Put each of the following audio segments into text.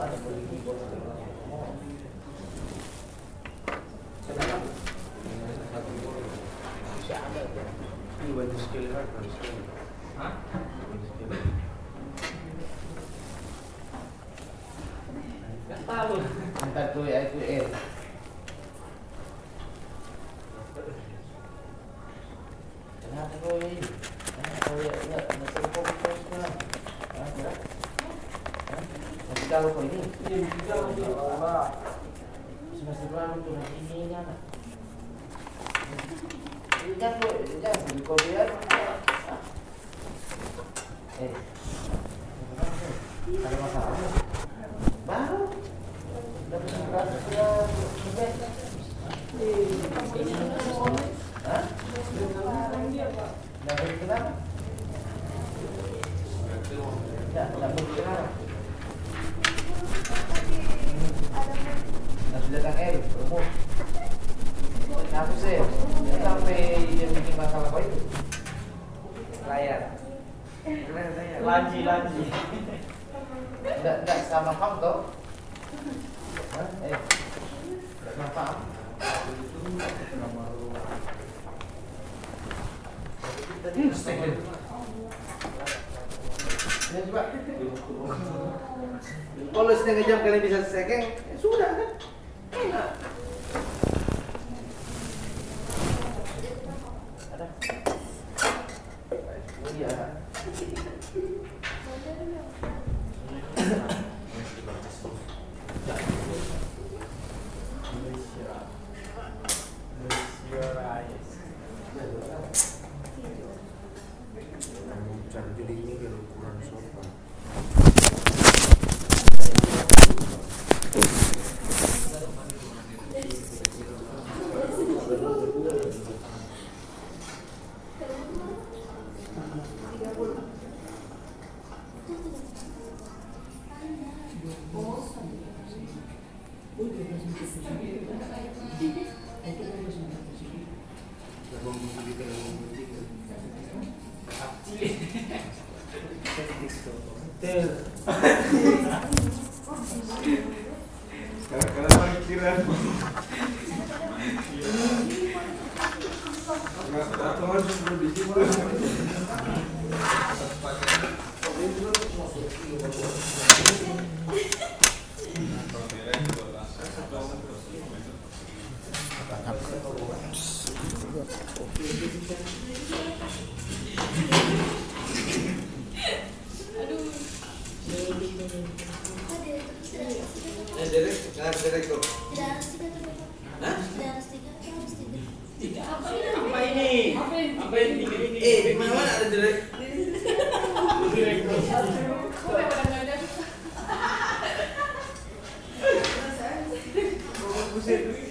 Ini baju skill kan, baju skill. Hah? Baju skill. Gak tahu. Ntar tuh ya itu eh. Kenapa kau ini? Kenapa kau ya ya masih kau kau sekarang? Hah? Hah? Masih tahu kau ini? Ini juga untuk Allah. Semester lalu tuh nanti ini kan? Jangan kau jangan beli kau dia. Eh, ada masalah? Baru. Dapat beras ya, sudah. Hah? Dapat kenapa? Ya, dapat kenapa? Nah, sudah datang L, umum. Aku sih, ya sampai yang bikin masalah apa itu? Layar. Gimana saya? Lanji, lanji. Enggak, enggak sama kamu toh? Hah? Eh, enggak sama kamu. Hmm, second. Ya coba. Kalau setengah jam kalian bisa second, ya sudah kan? Enak. Ada. Iya. Cara Sekarang kalian paling kira. Di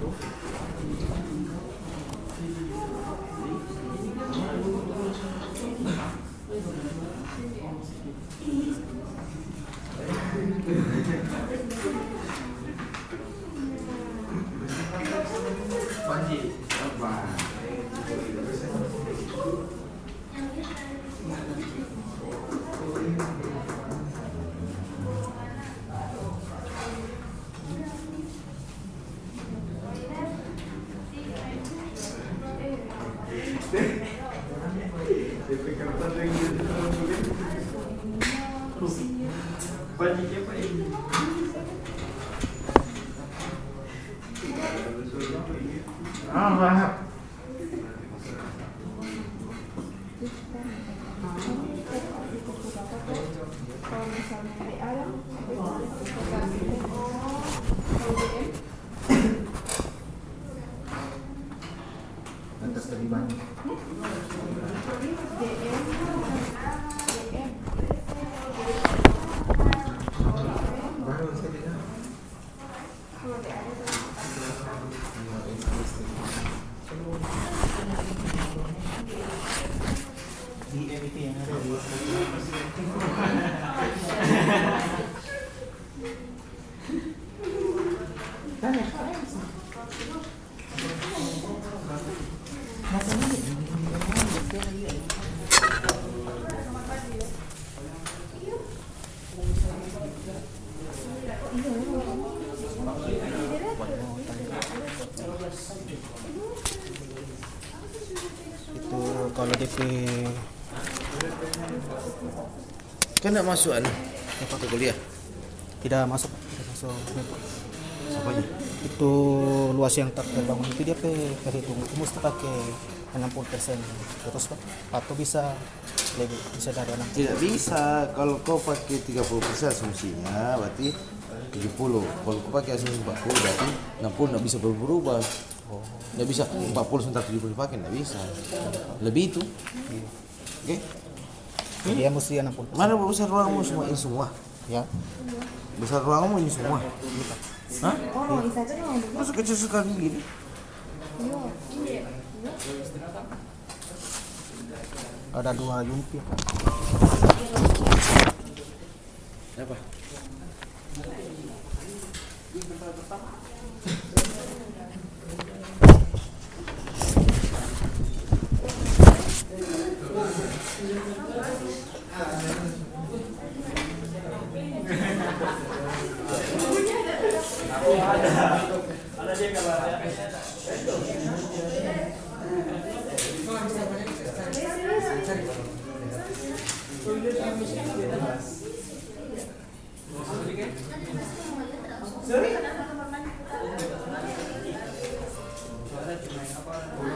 novo. Kalau misalnya WA ya, Atas tadi banyak. DM, DM, Baru sekali ya. kalau WA itu Di MIT yang ada di itu kalau DP kan tidak masuk anu apa ke kuliah? Tidak masuk tidak masuk. Apanya itu luas yang terbangun itu dia pe itu mesti pakai 60 persen. Terus Pak, atau bisa? Lebih bisa dari 60 tidak bisa. Kalau kau pakai 30% asumsinya berarti 70 kalau kau pakai asumsi 40 berarti 60 nggak bisa berubah nggak bisa. 40 sementara 70 dipakai nggak bisa. Lebih itu. Oke? Jadi dia mesti 60 mana besar ruangmu? Semua ini semua. Ya. besar ruangmu ini semua. Hah? Oh, masa kecil sekali gini? Ada dua yumpi. apa Sorry? Apa?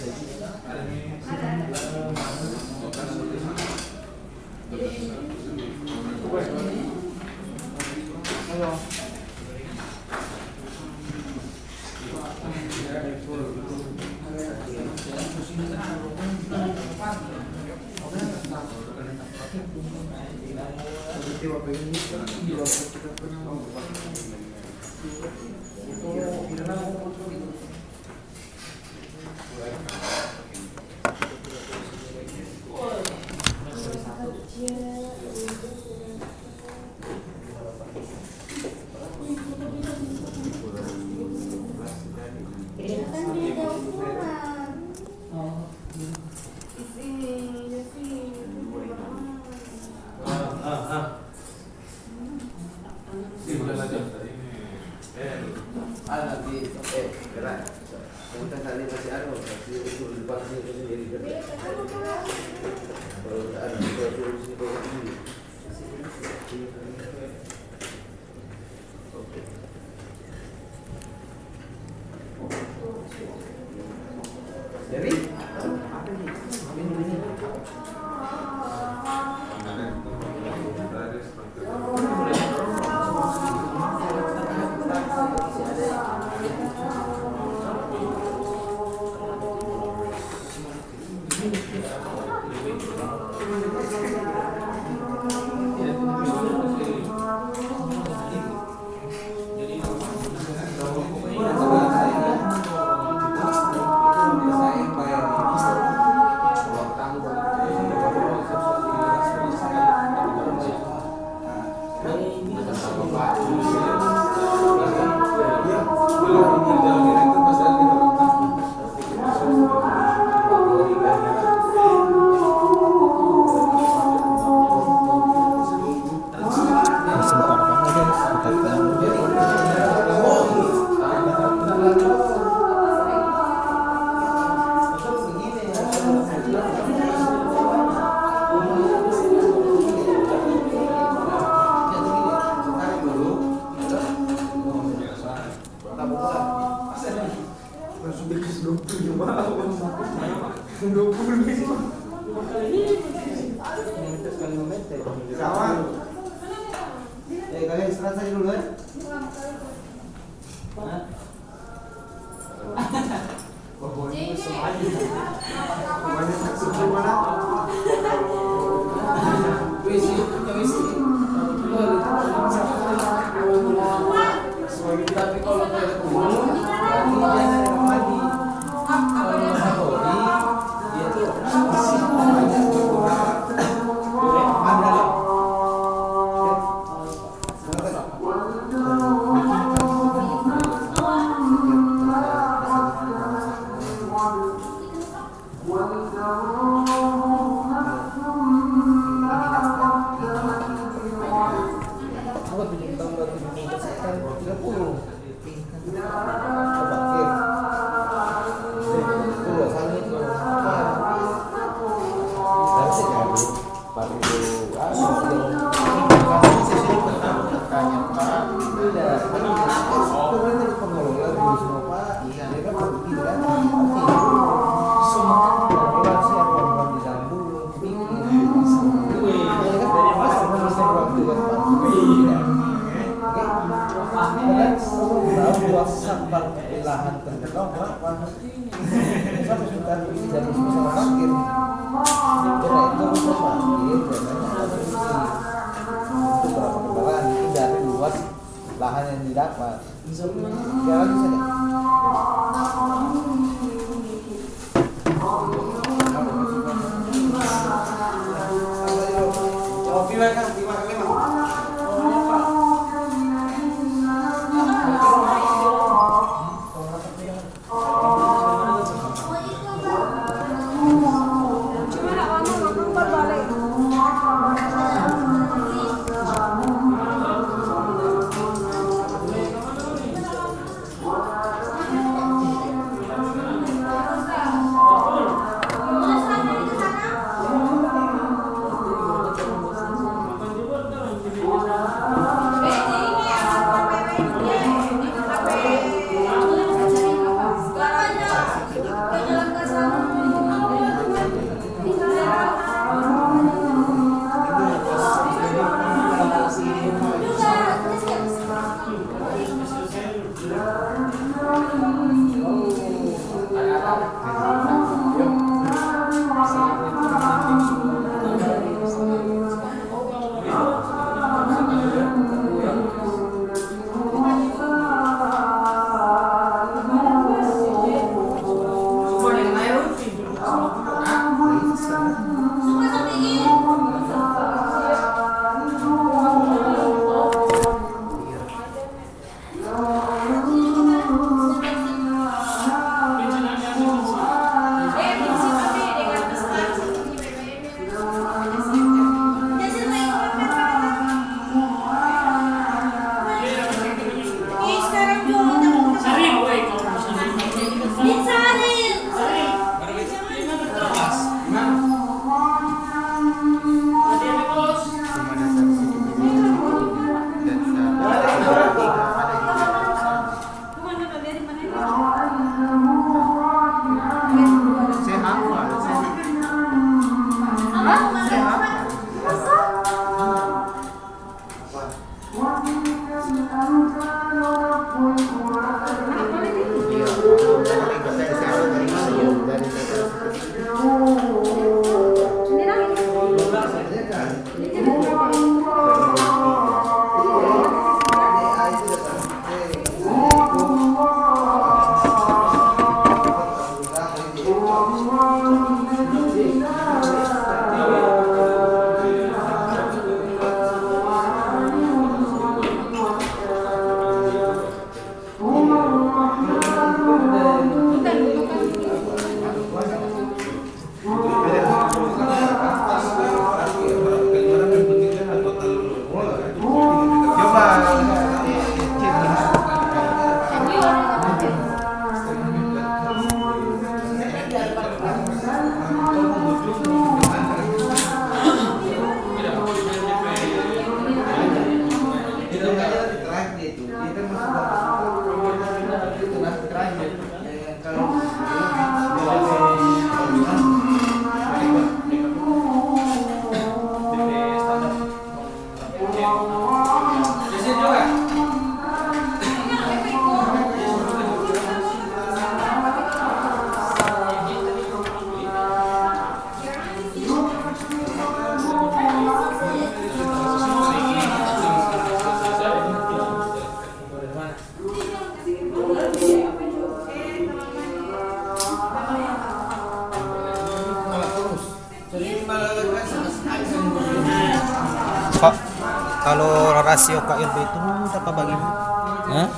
嗯。好的 Langsung dikasih 20 jemaah. 20 nih. Meter sekali meter. Kawan. Eh kalian istirahat saja dulu ya. Saksi gimana? Tapi kalau ke umum, berarti lahan yang didapat. Jalan bisa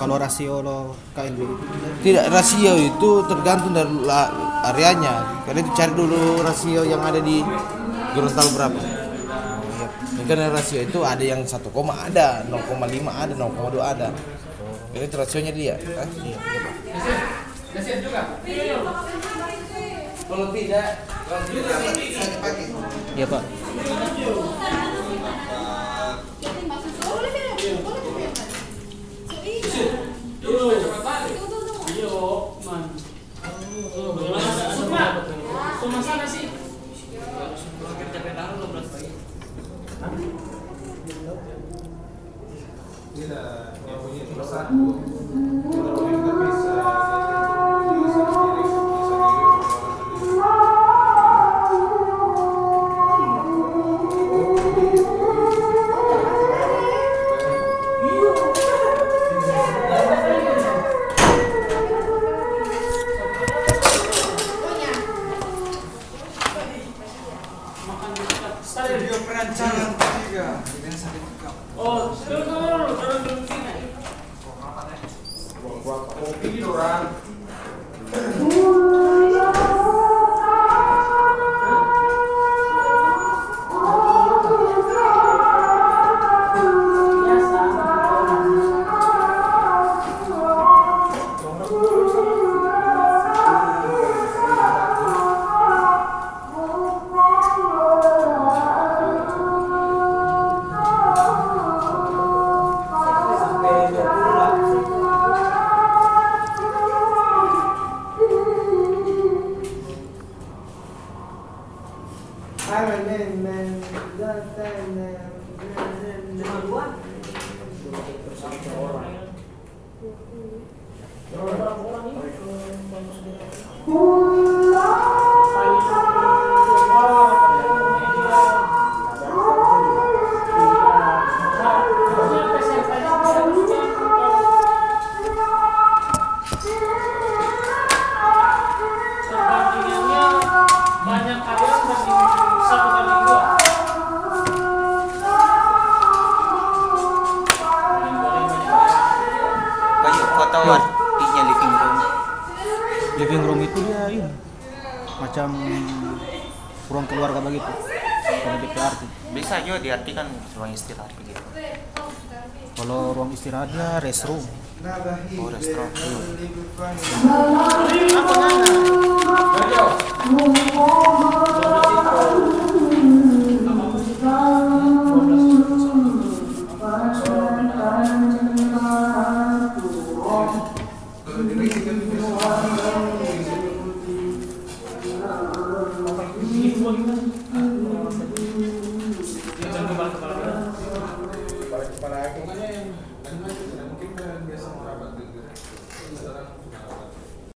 Kalau rasio lo KLB Tidak rasio itu tergantung dari areanya. Karena itu cari dulu rasio yang ada di Gorontalo berapa. Karena rasio itu ada yang 1, ada, 0,5 ada, 0,2 ada. Jadi itu rasionya dia. Hah? Kalau tidak, kalau tidak dipakai. Iya pak. Foto artinya living room. Living room itu dia ini macam ruang keluarga begitu. Kalau arti. Bisa juga diartikan ruang istirahat begitu. Kalau ruang istirahatnya restroom. Oh, restoran. Ini